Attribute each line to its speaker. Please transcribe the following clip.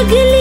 Speaker 1: अगली